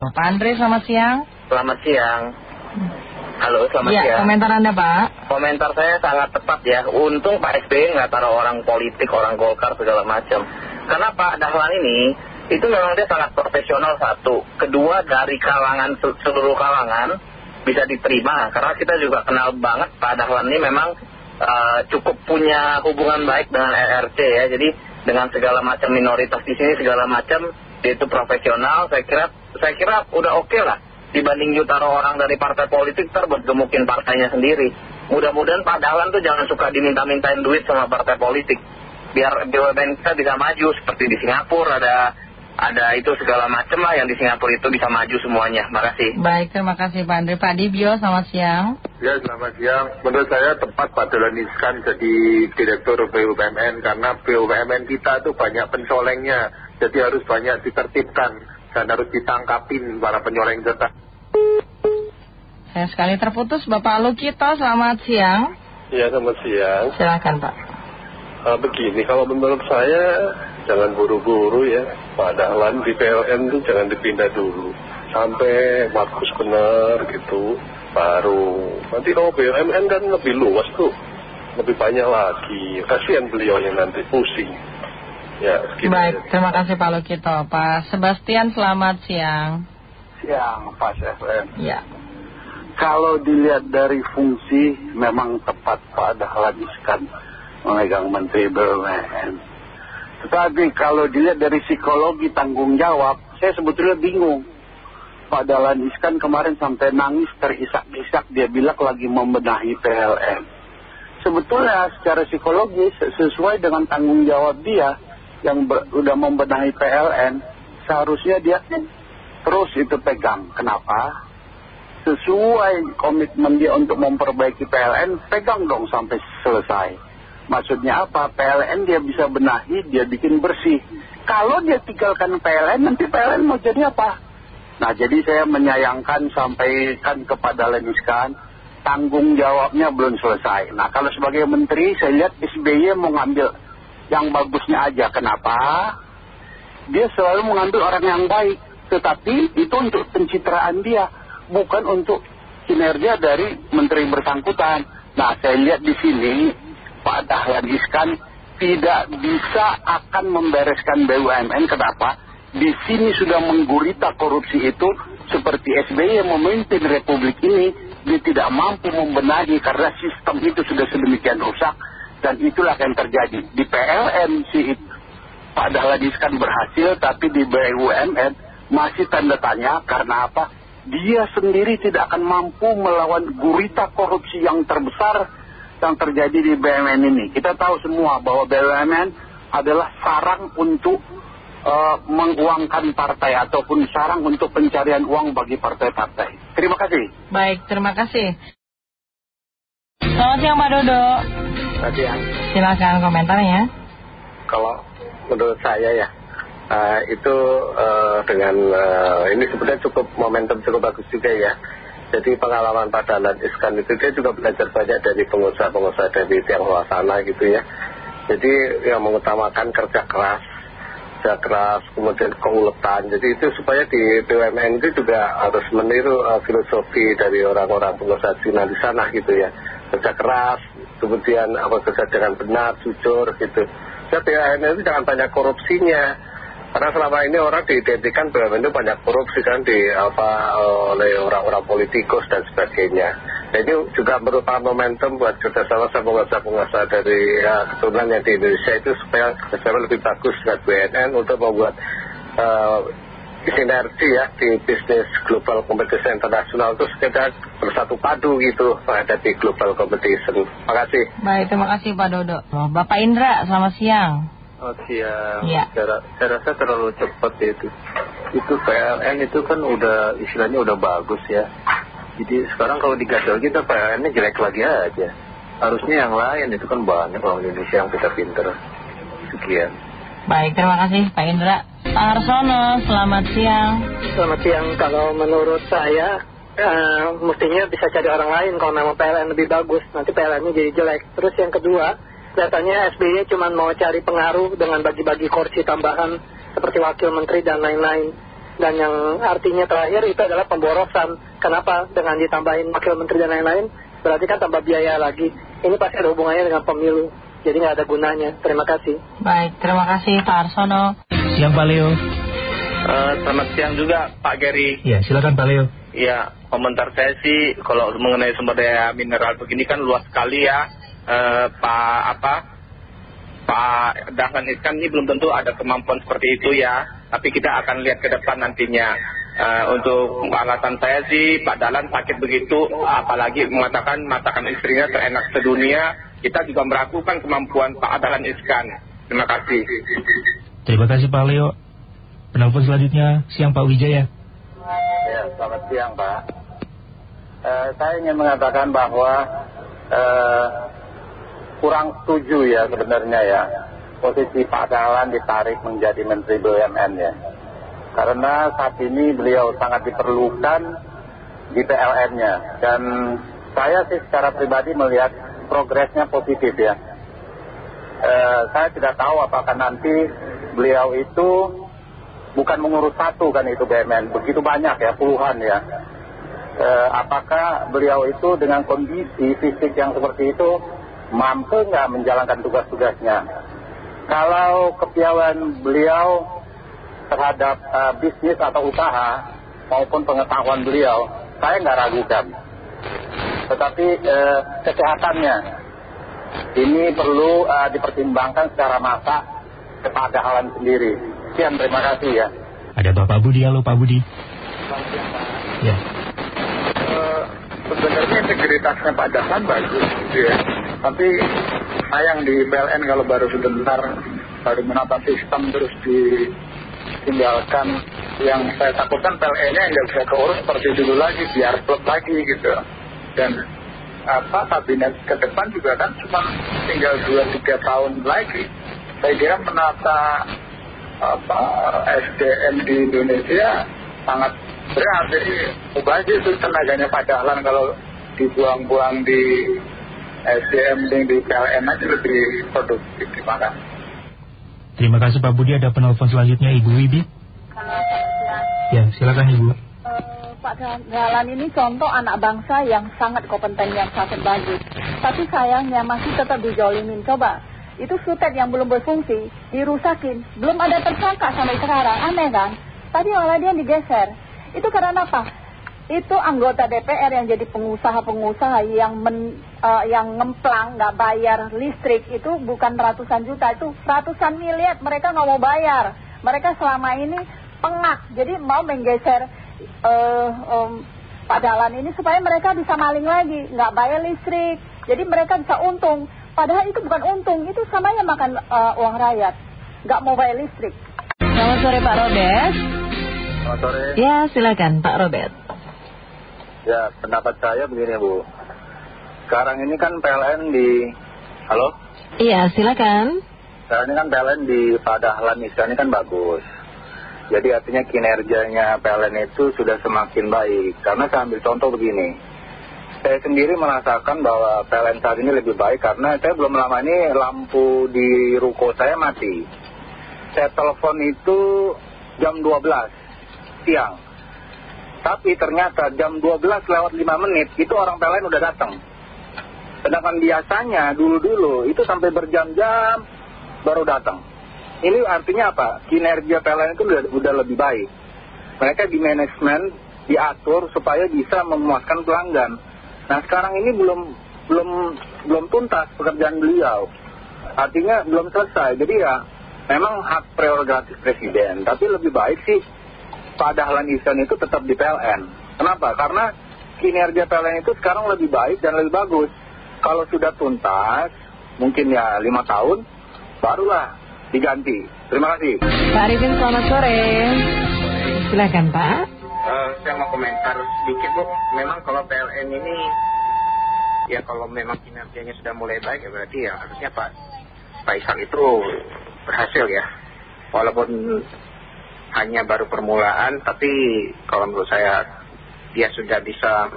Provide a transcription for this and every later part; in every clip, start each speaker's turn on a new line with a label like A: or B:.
A: Pak Andre, selamat siang.
B: Selamat siang. Halo, selamat
A: ya,
B: siang.
A: komentar Anda, Pak.
B: Komentar saya sangat tepat ya. Untung Pak SBY nggak taruh orang politik, orang Golkar segala macam. Karena Pak Dahlan ini, itu memang dia sangat profesional satu. Kedua, dari kalangan, seluruh kalangan, bisa diterima. Karena kita juga kenal banget Pak Dahlan ini memang uh, cukup punya hubungan baik dengan ERC ya. Jadi dengan segala macam minoritas di sini, segala macam, dia itu profesional. Saya kira, saya kira udah oke lah dibanding taruh orang dari partai politik terbergemukin partainya sendiri. Mudah-mudahan Pak Dahlan tuh jangan suka diminta-mintain duit sama partai politik. Biar BUMN kita bisa maju seperti di Singapura ada ada itu segala macam lah yang di Singapura itu bisa maju semuanya. Makasih.
A: Baik, terima kasih Pak Andre. Pak Dibio, selamat siang.
C: Ya, selamat siang. Menurut saya tepat Pak Dahlan Iskan jadi Direktur BUMN karena BUMN kita tuh banyak pencolengnya. Jadi harus banyak ditertibkan dan harus ditangkapin para penyoleng serta.
A: Saya sekali terputus Bapak Lukito, selamat siang.
D: Ya, selamat siang.
A: Silakan Pak.
D: Uh, begini, kalau menurut saya jangan buru-buru ya. Pak Dahlan di PLN itu jangan dipindah dulu. Sampai bagus benar gitu, baru. Nanti kalau BUMN kan lebih luas tuh. Lebih banyak lagi. Kasihan beliau yang nanti pusing. Ya,
A: Baik, terima kasih Pak Lukito. Pak Sebastian, selamat siang.
E: Siang, Pak FM.
A: Ya.
E: Kalau dilihat dari fungsi, memang tepat Pak Dahlan Iskan memegang Menteri BUMN. Tetapi kalau dilihat dari psikologi tanggung jawab, saya sebetulnya bingung. Pak Dahlan Iskan kemarin sampai nangis terisak-isak, dia bilang lagi membenahi PLN. Sebetulnya secara psikologis sesuai dengan tanggung jawab dia, yang sudah membenahi PLN seharusnya dia terus itu pegang. Kenapa? Sesuai komitmen dia untuk memperbaiki PLN, pegang dong sampai selesai. Maksudnya apa? PLN dia bisa benahi, dia bikin bersih. Kalau dia tinggalkan PLN, nanti PLN mau jadi apa? Nah, jadi saya menyayangkan sampaikan kepada Leniskan, tanggung jawabnya belum selesai. Nah, kalau sebagai menteri, saya lihat SBY mau ngambil yang bagusnya aja. Kenapa? Dia selalu mengambil orang yang baik. Tetapi itu untuk pencitraan dia. Bukan untuk kinerja dari menteri bersangkutan. Nah saya lihat di sini Pak Dahlan Iskan tidak bisa akan membereskan BUMN. Kenapa? Di sini sudah menggurita korupsi itu seperti SBY yang memimpin republik ini. Dia tidak mampu membenahi karena sistem itu sudah sedemikian rusak dan itulah yang terjadi. Di PLN si Pak Dahlan Iskan berhasil, tapi di BUMN masih tanda tanya karena apa? Dia sendiri tidak akan mampu melawan gurita korupsi yang terbesar yang terjadi di BUMN ini. Kita tahu semua bahwa BUMN adalah sarang untuk uh, menguangkan partai ataupun sarang untuk pencarian uang bagi partai-partai. Terima kasih.
A: Baik, terima kasih. Selamat siang Pak Dodo.
B: Selamat siang.
A: Silakan komentarnya.
D: Kalau menurut saya ya, uh, itu uh, dengan uh, ini sebenarnya cukup momentum cukup bagus juga ya. Jadi pengalaman Pak Dahlan Iskan itu dia juga belajar banyak dari pengusaha-pengusaha dari Tionghoa sana gitu ya. Jadi yang mengutamakan kerja keras, kerja keras, kemudian keuletan. Jadi itu supaya di BUMN itu juga harus meniru filosofi dari orang-orang pengusaha Cina di sana gitu ya. Kerja keras, kemudian apa kerja dengan benar, jujur gitu. Jadi BUMN itu jangan banyak korupsinya. Karena selama ini orang diidentikan BUMN itu banyak korupsi kan di apa oleh orang-orang politikus dan sebagainya. Nah ini juga merupakan momentum buat kerjasama sama pengusaha-pengusaha dari ya, keturunan yang di Indonesia itu supaya kerjasama lebih bagus dengan BNN untuk membuat uh, sinergi ya di bisnis global competition internasional itu sekedar bersatu padu gitu menghadapi global competition. Terima kasih.
A: Baik, terima kasih Pak Dodo. Bapak Indra, selamat siang.
D: Oh siang.
A: Ya.
D: Saya, saya rasa terlalu cepat itu. Itu PLN itu kan udah istilahnya udah bagus ya. Jadi sekarang kalau digadol kita PLN-nya jelek lagi aja. Harusnya yang lain itu kan banyak orang Indonesia yang kita pinter. Sekian.
A: Baik, terima kasih Pak Indra. Pak Arsono, selamat siang.
F: Selamat siang. Kalau menurut saya, uh, mestinya bisa cari orang lain kalau memang PLN lebih bagus. Nanti PLN-nya jadi jelek. Terus yang kedua, kelihatannya SBY cuma mau cari pengaruh dengan bagi-bagi kursi tambahan seperti wakil menteri dan lain-lain. dan yang artinya terakhir itu adalah pemborosan kenapa dengan ditambahin wakil menteri dan lain-lain berarti kan tambah biaya lagi ini pasti ada hubungannya dengan pemilu jadi nggak ada gunanya terima kasih
G: Baik, terima kasih Pak Arsono.
H: Siang Pak Leo.
I: Eh, selamat siang juga Pak Gary.
H: Ya, silakan Pak Leo.
I: Ya, komentar saya sih kalau mengenai sumber daya mineral begini kan luas sekali ya. Eh, Pak apa? Pak Dahlan Iskan ini belum tentu ada kemampuan seperti itu ya. Tapi kita akan lihat ke depan nantinya. Eh, untuk alasan saya sih Pak Dahlan sakit begitu, apalagi mengatakan masakan istrinya terenak sedunia. Kita juga meragukan kemampuan Pak Dahlan Iskan. Terima kasih.
H: Terima kasih Pak Leo. Penelpon selanjutnya, siang Pak Wijaya.
J: Ya, selamat siang Pak. Eh, saya ingin mengatakan bahwa eh, kurang setuju ya sebenarnya ya posisi Pak Dahlan ditarik menjadi Menteri BUMN ya. Karena saat ini beliau sangat diperlukan di PLN-nya dan saya sih secara pribadi melihat progresnya positif ya. Eh, saya tidak tahu apakah nanti beliau itu bukan mengurus satu kan itu BUMN, begitu banyak ya, puluhan ya. Eh, apakah beliau itu dengan kondisi fisik yang seperti itu mampu nggak menjalankan tugas-tugasnya? Kalau kepiawaian beliau terhadap eh, bisnis atau usaha maupun pengetahuan beliau, saya nggak ragukan. Tetapi eh, kesehatannya ini perlu eh, dipertimbangkan secara masa kepadahalan sendiri. Sekian, terima kasih ya.
H: Ada Bapak Budi, halo Pak Budi. Ya,
K: Eh, sebenarnya integritasnya Pak Dahlan bagus gitu ya. Tapi sayang di PLN kalau baru sebentar baru menata sistem terus ditinggalkan. Yang saya takutkan PLN-nya nggak bisa keurus seperti dulu lagi, biar klub lagi gitu. Dan apa kabinet ke depan juga kan cuma tinggal 2-3 tahun lagi. Saya kira menata apa SDM di Indonesia sangat berat jadi ubah aja itu tenaganya Pak Dahlan kalau dibuang-buang di SDM di PLN aja lebih produktif terima kasih
H: terima kasih Pak Budi. Ada penelpon selanjutnya Ibu Wibi. Ya, silakan Ibu.
L: Pak Dahlan ini contoh anak bangsa yang sangat kompeten, yang sangat bagus. Tapi sayangnya masih tetap dijolimin. Coba, itu sutet yang belum berfungsi, dirusakin. Belum ada tersangka sampai sekarang, aneh kan? Tadi malah dia digeser. Itu karena apa? Itu anggota DPR yang jadi pengusaha-pengusaha yang men, eh, yang ngemplang nggak bayar listrik itu bukan ratusan juta itu ratusan miliar mereka nggak mau bayar mereka selama ini pengak jadi mau menggeser eh, em, Pak Dahlan ini supaya mereka bisa maling lagi nggak bayar listrik jadi mereka bisa untung padahal itu bukan untung itu samanya makan eh, uang rakyat nggak mau bayar listrik
G: Selamat sore Pak Robert.
J: Selamat sore.
G: Ya, silakan Pak Robert.
J: Ya, pendapat saya begini Bu. Sekarang ini kan PLN di... Halo?
G: Iya, silakan.
J: Sekarang ini kan PLN di Pak Dahlan Iskan ini kan bagus. Jadi artinya kinerjanya PLN itu sudah semakin baik. Karena saya ambil contoh begini. Saya sendiri merasakan bahwa PLN saat ini lebih baik karena saya belum lama ini lampu di ruko saya mati. Saya telepon itu jam 12 siang. Tapi ternyata jam 12 lewat 5 menit itu orang PLN udah datang. Sedangkan biasanya dulu-dulu itu sampai berjam-jam baru datang. Ini artinya apa? Kinerja PLN itu udah, udah lebih baik. Mereka di manajemen diatur supaya bisa memuaskan pelanggan. Nah sekarang ini belum belum belum tuntas pekerjaan beliau. Artinya belum selesai. Jadi ya memang hak prerogatif presiden. Tapi lebih baik sih Pak Dahlan Iskan itu tetap di PLN. Kenapa? Karena kinerja PLN itu sekarang lebih baik dan lebih bagus. Kalau sudah tuntas, mungkin ya lima tahun, barulah diganti. Terima kasih.
G: Pak Arifin, selamat sore. Silakan Pak.
I: Eh, saya mau komentar sedikit bu. Memang kalau PLN ini, ya kalau memang kinerjanya sudah mulai baik ya berarti ya harusnya Pak Pak Ishak itu berhasil ya. Walaupun hanya baru permulaan, tapi kalau menurut saya dia sudah bisa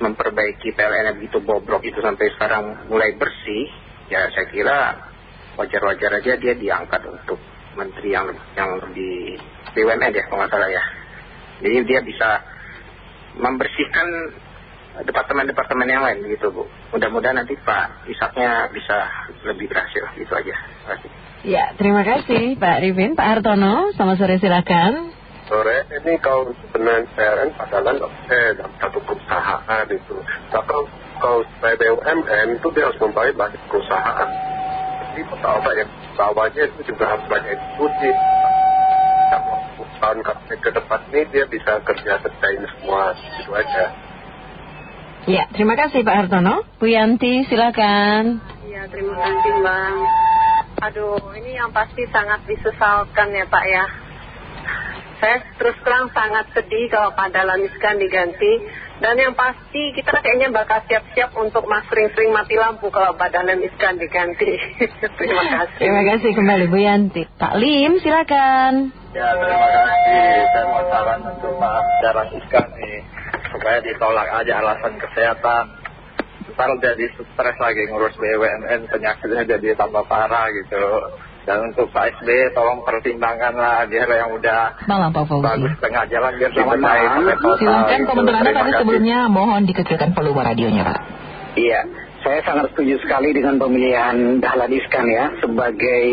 I: memperbaiki PLN yang begitu bobrok itu sampai sekarang mulai bersih. Ya saya kira wajar-wajar aja dia diangkat untuk
M: menteri yang, yang di BUMN ya kalau nggak salah ya. Jadi dia bisa membersihkan departemen-departemen yang lain gitu Bu. Mudah-mudahan nanti Pak Isaknya bisa lebih berhasil gitu aja. Terima kasih.
G: Ya, terima kasih Pak Rivin. Pak Hartono, selamat sore silakan.
C: Sore, ini kalau sebenarnya PLN padahal eh, dalam satu perusahaan itu. Tapi kalau, kalau sebagai BUMN itu dia harus membayar banyak perusahaan. Jadi tahu banyak bawahnya itu juga harus banyak diskusi. Tahun ke depan ini dia bisa kerja selesai semua, gitu aja.
G: Ya, terima kasih Pak Hartono. Bu Yanti, silakan.
N: Ya, terima kasih Bang. Aduh, ini yang pasti sangat disesalkan ya Pak ya. Saya terus terang sangat sedih kalau Pak Dahlan Iskan diganti. Dan yang pasti kita kayaknya bakal siap-siap untuk mas sering-sering mati lampu kalau Pak Dahlan Iskan diganti. terima kasih.
G: Terima kasih kembali Bu Yanti. Pak Lim, silakan.
O: Ya, terima kasih. Saya mau saran untuk Pak Dahlan Iskan nih. Supaya ditolak aja alasan kesehatan. Ntar jadi stres lagi ngurus BUMN, penyakitnya jadi tambah parah gitu. Dan untuk Pak SB tolong pertimbangkan lah biar yang udah
G: Malam Pak Fauzi.
O: bagus tengah jalan biar total.
G: Silakan
O: gitu.
G: komentar Anda tapi sebelumnya mohon dikecilkan volume radionya Pak.
M: Iya, saya sangat setuju sekali dengan pemilihan Dahlan Iskan ya sebagai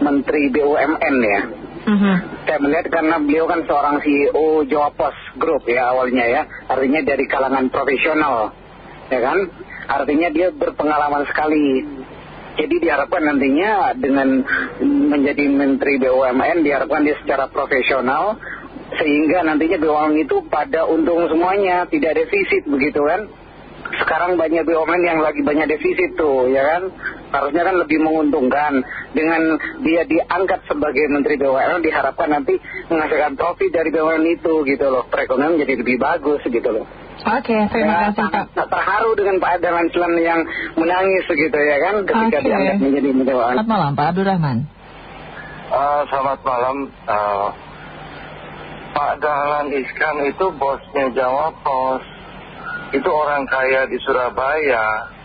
M: Menteri BUMN ya.
G: Mhm.
M: Saya melihat karena beliau kan seorang CEO Jawa Pos Group ya awalnya ya. Artinya dari kalangan profesional. Ya kan? Artinya dia berpengalaman sekali. Jadi diharapkan nantinya dengan menjadi Menteri BUMN diharapkan dia secara profesional sehingga nantinya BUMN itu pada untung semuanya, tidak defisit begitu kan. Sekarang banyak BUMN yang lagi banyak defisit tuh, ya kan? Harusnya kan lebih menguntungkan. Dengan dia diangkat sebagai Menteri BUMN, diharapkan nanti menghasilkan profit dari BUMN itu, gitu loh. Perekonomian jadi lebih bagus, gitu loh.
G: Oke, terima
M: Saya
G: kasih Pak.
M: Terharu dengan Pak Dahlan Islam yang menangis, begitu ya kan? Ketika
G: Oke.
M: diangkat menjadi Menteri BUMN.
G: Selamat malam Pak Abdurrahman.
C: Ah, selamat malam. Ah, Pak Dahlan Iskan itu bosnya Jawa Pos. Itu orang kaya di Surabaya.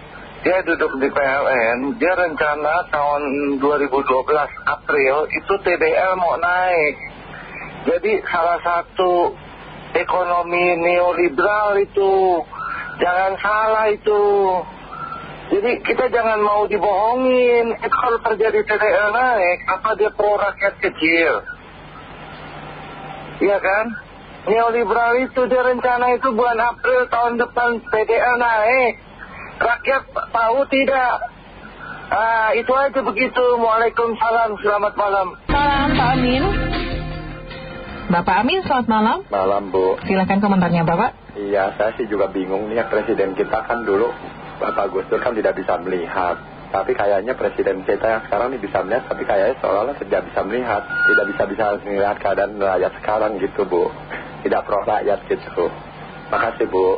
C: Dia duduk di PLN. Dia rencana tahun 2012 April itu TDL mau naik. Jadi salah satu ekonomi neoliberal itu. Jangan salah itu. Jadi kita jangan mau dibohongin. Itu kalau terjadi TDL naik, apa dia pro rakyat kecil? Iya kan? Neoliberal itu dia rencana itu bulan April tahun depan TDL naik. Rakyat tahu tidak? Ah, itu aja begitu. Waalaikumsalam. Selamat malam.
G: Malam Pak Amin. Bapak Amin, selamat malam.
C: Malam Bu.
G: Silakan komentarnya Bapak.
C: Iya, saya sih juga bingung nih ya presiden kita kan dulu Bapak Gus Dur kan tidak bisa melihat. Tapi kayaknya presiden kita yang sekarang nih bisa melihat, tapi kayaknya seolah-olah tidak bisa melihat, tidak bisa bisa melihat keadaan rakyat sekarang gitu Bu. Tidak pro rakyat gitu. Makasih Bu.